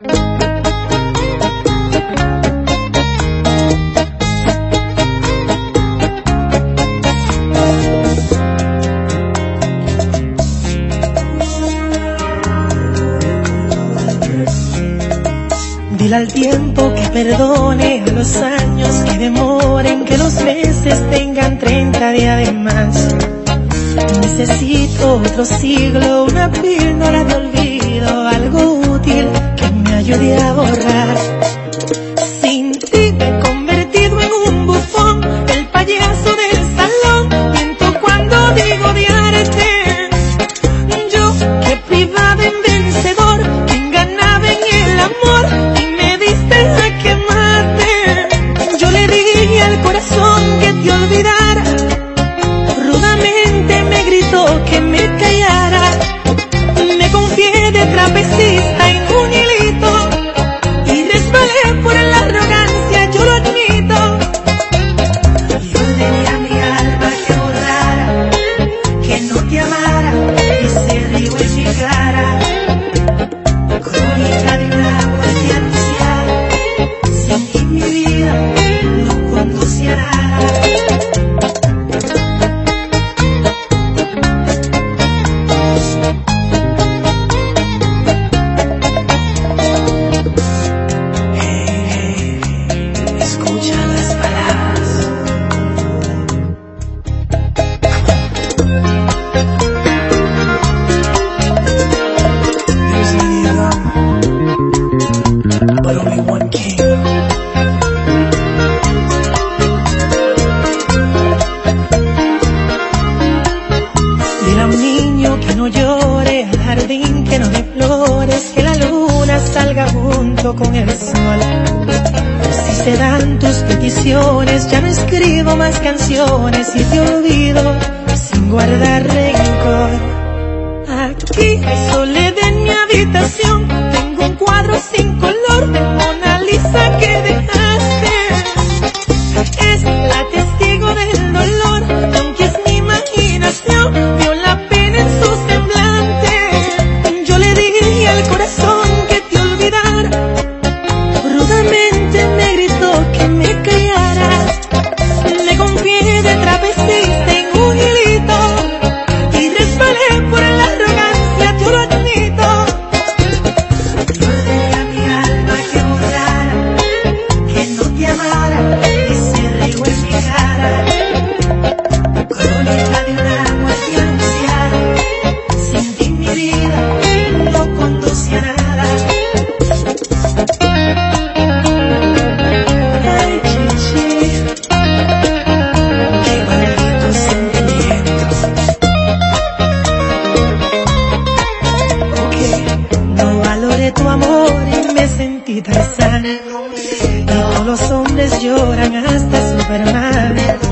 Dile al tiempo que perdone, a los años que demoren, que los meses tengan 30 días de más. Necesito otro siglo, una píldora de olvido, que ayude a borrar. Sin ti me he convertido en un bufón, el payaso del salón, miento cuando digo diarte. Yo que privada en vencedor, quien ganaba en el amor y me diste a quemarte. Yo le dije al corazón que te olvidara, rudamente me gritó que me callara. Me confié de trapecista con el sol. Si se dan tus peticiones, ya no escribo más canciones y te olvido sin guardar rencor. Aquí soledad en mi habitación, tengo un cuadro sin color de Mona Lisa que dejaste. Tan sana. Todos los hombres lloran hasta Superman.